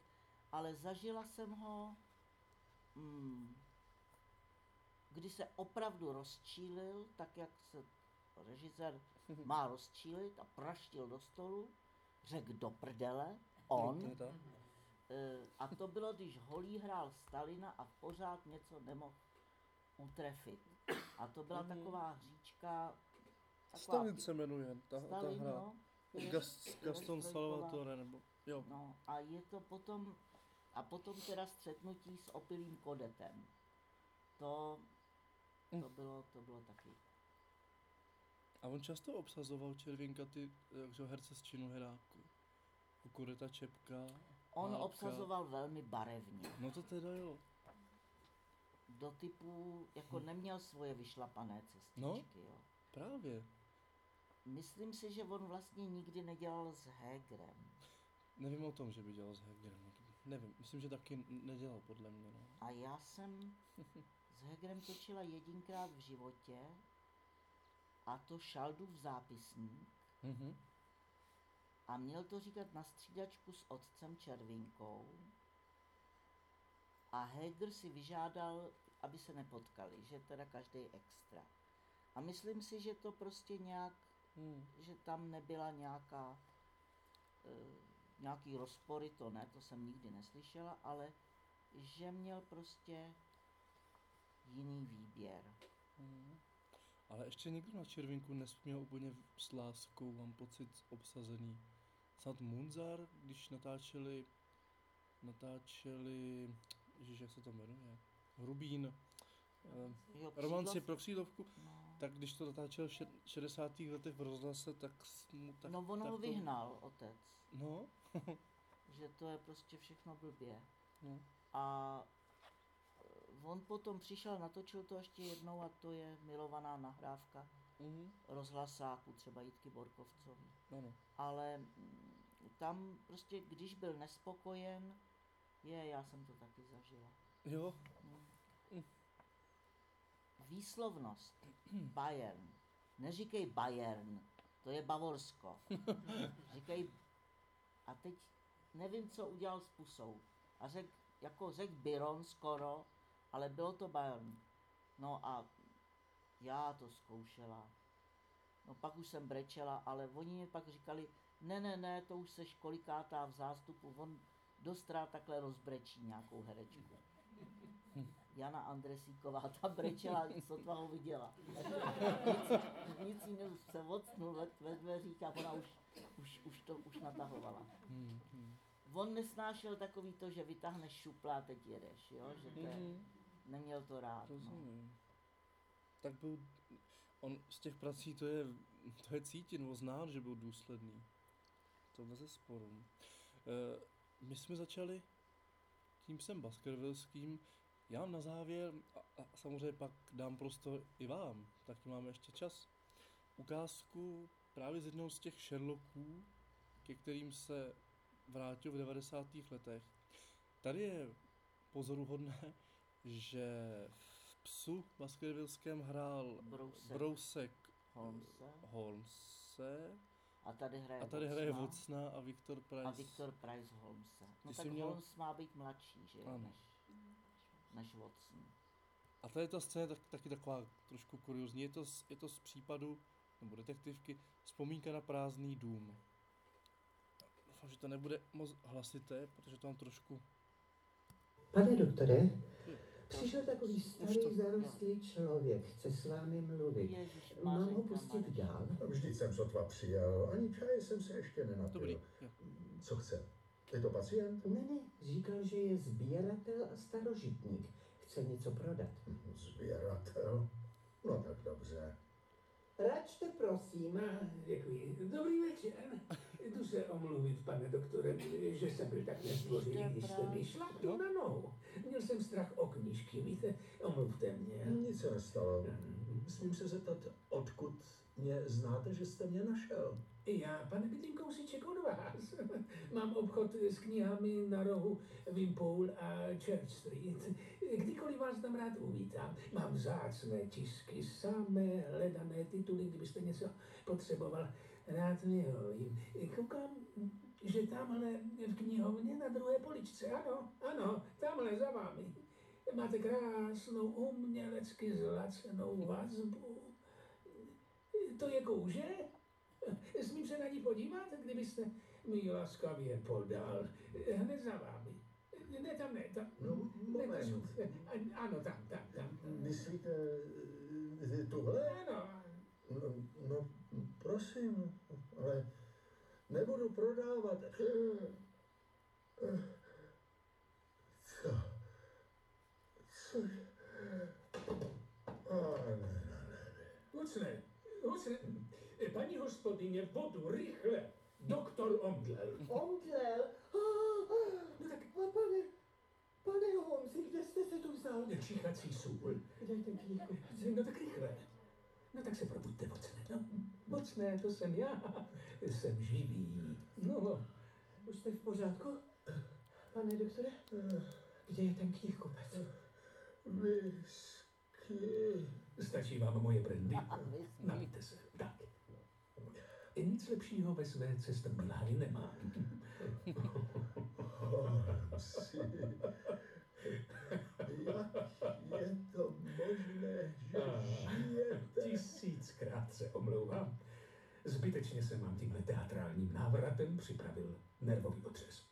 Ale zažila jsem ho, mm, kdy se opravdu rozčílil, tak jak se režisér má rozčílit a praštil do stolu, řekl do prdele, on, No, teda. Eh, A to bylo, když Holý hrál Stalina a pořád něco nemohl utrefit. A to byla Mhm. taková hříčka, taková Stalin se jmenuje, ta, ta Stalin, hra. no. Je- Gas, je Gaston. Salvatore, nebo jo. No a je to potom, a potom teda střetnutí s opilým kodetem. To, to Mm. bylo, to bylo taky. A on často obsazoval červěnka ty že herce z činu heráku. Kukureta Čepka. On Hálka. obsazoval velmi barevně. No to teda jo. Do typu, jako neměl svoje vyšlapané cestičky, No. jo. Právě. Myslím si, že on vlastně nikdy nedělal s Hegerem. Nevím o tom, že by dělal s Hegerem někdy. Nevím, myslím, že taky nedělal podle mě. No. A já jsem s Hegerem točila jedinkrát v životě a to Šaldův zápisník Mhm. a měl to říkat na střídačku s otcem Červinkou a Heger si vyžádal, aby se nepotkali, že teda každý extra. A myslím si, že to prostě nějak, Hmm. že tam nebyla nějaká, e, nějaký rozpory, to ne, to jsem nikdy neslyšela, ale že měl prostě jiný výběr. Mhm. Ale ještě někdo na červinku nesměl úplně s láskou, mám pocit, obsazený. Snad Munzar, když natáčeli, natáčeli, ježiš, jak se to jmenuje, Hrubín, Jo, romanci pro křídovku, No, tak když to natáčel v še- 60. letech v rozhlase, tak, mu- tak no on tak ho to- vyhnal, otec, No, že to je prostě všechno blbě. no. A on potom přišel, natočil to ještě jednou a to je milovaná nahrávka Mhm. rozhlasáku, třeba Jitky Borkovcovi. Ano. Ale mm, tam prostě, když byl nespokojen, je, já jsem to taky zažila. Jo, Mm. Výslovnost. Bayern. Neříkej Bayern, to je Bavorsko. Říkej, a teď nevím, co udělal s pusou. A řek, jako řek Byron skoro, ale bylo to Bayern. No a já to zkoušela. No pak už jsem brečela, ale oni mi pak říkali, ne, ne, ne, to už seš kolikátá v zástupu, on dost rád takhle rozbrečí nějakou herečku. Jana Andresíková, ta brečela, sotva ho viděla. Nic, nic jiného se odstnul ve, ve dveřích a ona už, už, už to už natahovala. Hmm, hmm. On nesnášel takový to, že vytáhneš šupla a teď jedeš, jo? že to je, Mhm. Neměl to rád. No. Rozumím. Tak byl, on z těch prací to je, to je cítit, nebo znát, že byl důsledný. To bez sporu. E, my jsme začali tím jsem Baskervillským. Já na závěr, a, a samozřejmě pak dám prostor i vám, taky máme ještě čas, ukázku právě z jednoho z těch Sherlocků, ke kterým se vrátil v 90. letech. Tady je pozoruhodné, že v psu Baskervillském hrál Brousek. Brousek Holmese. Holmse A tady hraje a tady hraje Vocna a Viktor Price. A Viktor Price Holmese. No Ty tak měl- Holmes má být mladší, že jo, Ano. než, než Watson. A tady ta scéna je tak, taky taková trošku kuriozní. Je to, z, je to z případu, nebo detektivky, vzpomínka na prázdný dům. Doufám, že to nebude moc hlasité, protože to mám trošku... Pane doktore, přišel takový starý zarostlý člověk, chce s vámi mluvit. Mám ho pustit dál? Vždyť jsem sotva přijel, ani čaj jsem se ještě nenapil. Co chce? Je to pacient? Ne, ne, říkal, že je sběratel a starožitník. Chce něco prodat. Sběratel. No tak dobře. Račte, prosím. Děkuji. Dobrý večer. Jdu se omluvit, pane doktore, že jsem byl tak nezdvořilý, když jste mi šlapnul na nohu. Měl jsem strach o knížky, víte, omluvte mě. Nic se nestalo. Smím se zeptat, odkud mě znáte, že jste mě našel? Já, pane, bydlím kousíček od vás. Mám obchod s knihami na rohu Wimpole a Church Street. Kdykoliv vás tam rád uvítám. Mám vzácné tisky, samé hledané tituly, kdybyste něco potřeboval. Rád vyhovím. Koukám, že tamhle v knihovně na druhé poličce, ano, ano, tamhle za vámi. Máte krásnou umělecky zlacenou vazbu. To je kouže? Smím se na ní podívat, kdybyste mi laskavě podal. Hned za vámi. Ne, tam ne, tam. No, Ne, moment. tam, ano, tam, tam, tam. Myslíte eh, tuhle? Ano, No, no, prosím, ale nebudu prodávat. Eh, eh, Co? Co? A ne, ne, ne. Hucne, hucne. Paní hospodyně, vodu, rychle. Doktor Omdlel. Omdlel? No tak, A pane, pane Holmesi, kde jste se tu vzal? čichací sůl. Dej ten knížku. No tak rychle. No tak se probuďte, vocne. No, vocne, to jsem já. Jsem živý. No, Už jste v pořádku? Pane doktore, kde je ten knihkupec? Whisky. stačí vám moje brandy. Napijte se. Tak. Nic lepšího ve své lahvi nemám. Holmesi. Jak je to možné, že žijete? Tisíckrát se omlouvám. Zbytečně jsem vám tímhle teatrálním návratem připravil nervový otřes.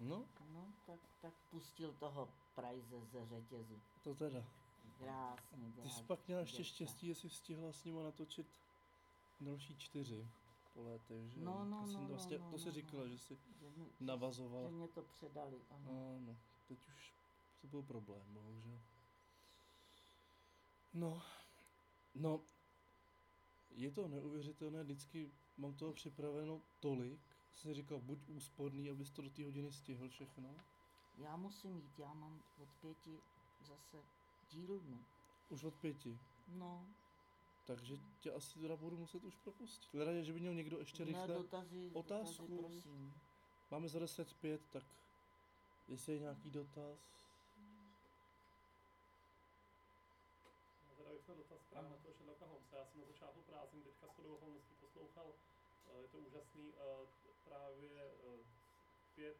No, No, tak, tak pustil toho Price ze řetězu. to teda. Krásně Ty jsi pak měla ještě štěstí, jestli stihla s nima natočit další čtyři po letech, že? No, no, to, jsem no, vlastně, no, to si no, říkala, no. že si Že, navazovala. že mě to předali, ano. No, no, teď už to byl problém, bohužel. No, no, je to neuvěřitelné, vždycky mám toho připraveno tolik, jsem říkal, buď úsporný, abys to do té hodiny stihl všechno. Já musím jít, já mám od pěti zase dílnu. Už od pěti. No, Takže tě asi teda budu muset už propustit. Teda, že by měl někdo ještě ne rychle. dotazy, otázku. dotazy, prosím. Máme za 10 tak jestli je nějaký dotaz. No, teda bych měl dotaz právě na toho Sherlocka Holmesa. Já jsem na začátku prázdnin teďka s chodou okolností poslouchal, eh, je to úžasný, eh, právě eh, pět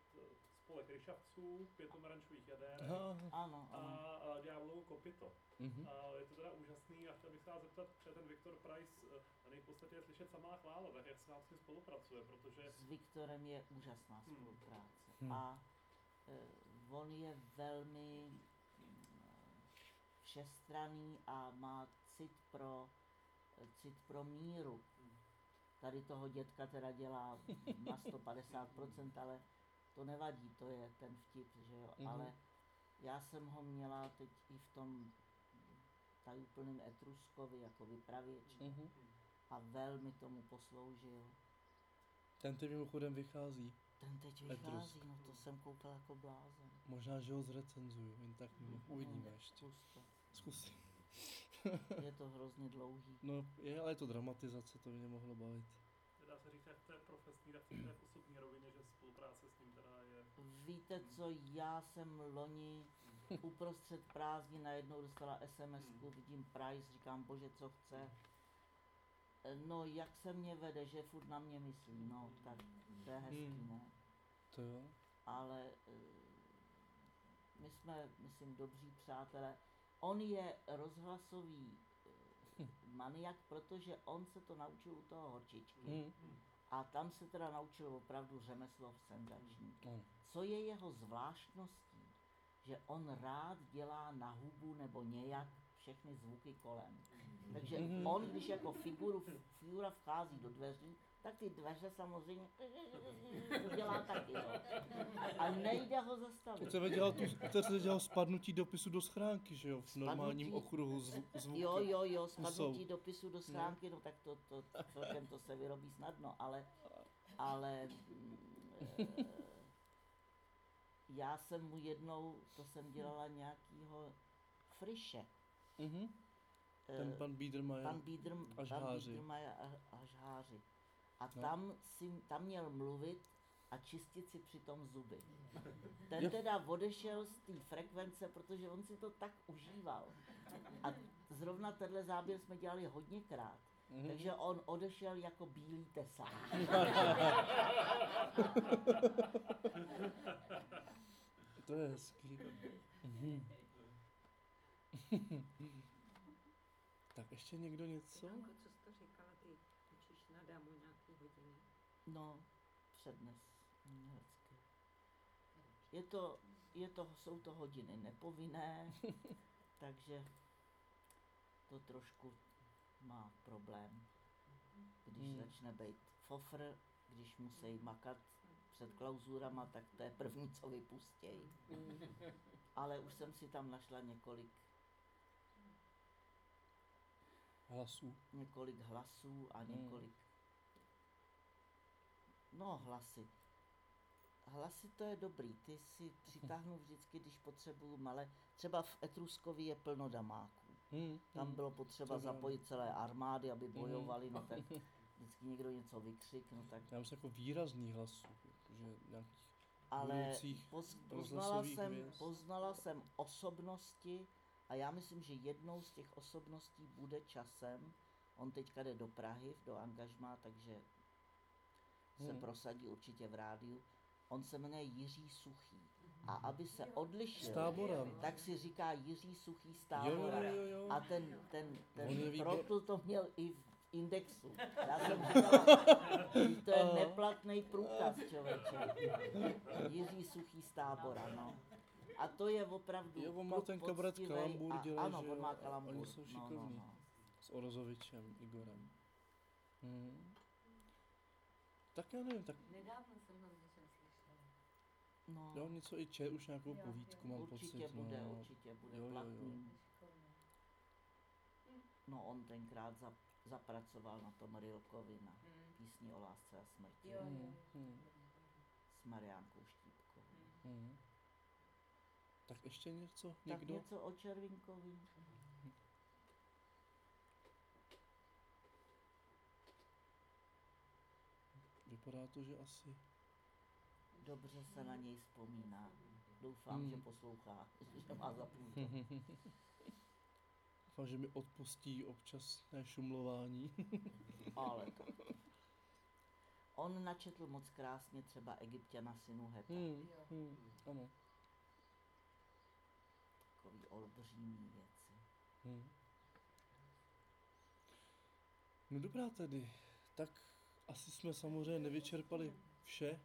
spolek ryšavců, pět pomerančových jader Aha, Ano, a, ano. a Ďáblovo kopito. mhm. A je to teda úžasný a chtěl bych se vás zeptat, protože ten Viktor Price eh, na něj v podstatě je slyšet samá chvála, tak jak se vám s ním spolupracuje, protože S Viktorem je úžasná Hmm. spolupráce. Hmm. A e, on je velmi mm, všestranný a má cit pro, cit pro míru. Tady toho dětka teda dělá na 150%, ale to nevadí, to je ten vtip, že jo. Mhm. Ale já jsem ho měla teď i v tom tajuplném Etruskovi jako vypravěč Mhm. a velmi tomu posloužil. Ten ty mimochodem vychází. Ten teď Etrusk. vychází, no to jsem koukal jako blázen. Možná, že ho zrecenzuju, jen tak mimo. Uvidíme No, ještě. zkus to. Zkusím. Je to hrozně dlouhý. No, je, ale je to dramatizace, to by mě mohlo bavit. Dá se říct, jak v té profesní, tak v té osobní rovině, že spolupráce s ním teda je Víte co, já jsem loni uprostřed prázdnin najednou dostala sms vidím Price, říkám, bože, co chce. No, jak se mě vede, že furt na mě myslí, no, tak to je hezký, Hmm. ne? To jo. ale eh, my jsme, myslím, dobří přátelé. On je rozhlasový maniak, protože on se to naučil u toho horčičky. Hmm. A tam se teda naučil opravdu řemeslo senzační. Ano. Co je jeho zvláštností, že on rád dělá na hubu nebo nějak všechny zvuky kolem. Takže Mhm. on, když jako figuru, figura vchází do dveří, tak ty dveře samozřejmě udělá taky. Jo. A nejde ho zastavit. Se dělal, tu, se dělal spadnutí dopisu do schránky, že jo, v normálním Spadnutí- okruhu zvu, zvuky. Jo, jo, jo, jsou. spadnutí dopisu do schránky, no tak to, to celkem to se vyrobí snadno, ale, ale eh, já jsem mu jednou, to jsem dělala nějakýho friše, Mhm. Ten pan Biedermeier. pan Biederm, a pan žháři. Biedermeier a, a žháři. A No. tam, si, tam měl mluvit a čistit si přitom zuby. Ten Jo. teda odešel z té frekvence, protože on si to tak užíval. A zrovna tenhle záběr jsme dělali hodněkrát. Mhm. Takže on odešel jako bílý tesák. To je hezký. Mhm. tak ještě někdo něco? Janko, co jsi to říkala, ty učíš na damu nějaký hodiny? No, přednes umělecké. Je to, je to, jsou to hodiny nepovinné, takže to trošku má problém. Když Hmm. začne být fofr, když musí makat před klauzurama, tak to je první, co vypustějí. Ale už jsem si tam našla několik, Hlasů. několik hlasů a Hmm. No, hlasy. Hlasy to je dobrý, ty si přitáhnu vždycky, když potřebuju malé. Třeba v Etruskově je plno damáků. Hmm. Tam hmm. bylo potřeba To zapojit celé armády, aby Mhm. bojovali, no tak vždycky někdo něco vykřik, no tak. Já myslím jako výrazný hlasů, že nějakých Ale poz, poznala, jsem, poznala jsem osobnosti a já myslím, že jednou z těch osobností bude časem, on teďka jde do Prahy, do angažmá, takže se Hmm. prosadí určitě v rádiu. On se jmenuje Jiří Suchý. A aby se odlišil, tábora. tak si říká Jiří Suchý z Jo, jo, tábora. jo, jo. A ten, ten, ten Trotl to měl i v indexu. Já jsem říkala, že to je neplatný průkaz, člověče. Jiří Suchý z tábora, no. A to je opravdu Jo, on má ten kabaret Kalambur, a- dělá, Ano, že on má kalambur. oni jsou no, no, šikovní. no. S Orozovičem, Igorem. Hmm. Tak já nevím, tak Nedávno jsem ho něco slyšela. No, jo, něco i čet, už nějakou Jo, povídku jo. mám určitě pocit. bude, no. určitě bude Jo, jo, jo. platný. Šikovný. No, on tenkrát za, zapracoval na tom Rilkovi, na Hmm. písni o lásce a smrti Jo, jo, Hmm, jo. hmm. s Mariánkou Štípkou. Hmm. Tak ještě něco? Tak Někdo? něco o Červinkovi? Vypadá to, že asi. Dobře se na něj vzpomíná. Doufám, Hmm. že poslouchá, že má zapnuto. Doufám, že mi odpustí občasné šumlování. Ale to. On načetl moc krásně třeba Egyptiana synu Heta. hmm, hmm, ano. Takový olbřímý věci. Hmm. No dobrá tedy. Tak asi jsme samozřejmě nevyčerpali vše,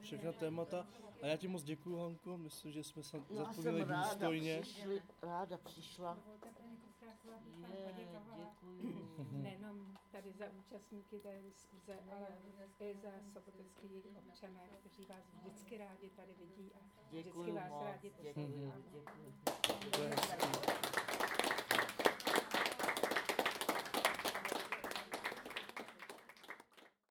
všechna témata. A já ti moc děkuju, Hanko. Myslím, že jsme se jsem ráda, důstojně. přišli, ráda přišla. Je, děkuju. nejenom tady za účastníky té diskuze, ale i za sokotecký občané, kteří vás vždycky rádi tady vidí a vždycky vás rádi děkuju, posloucháme. děkuju.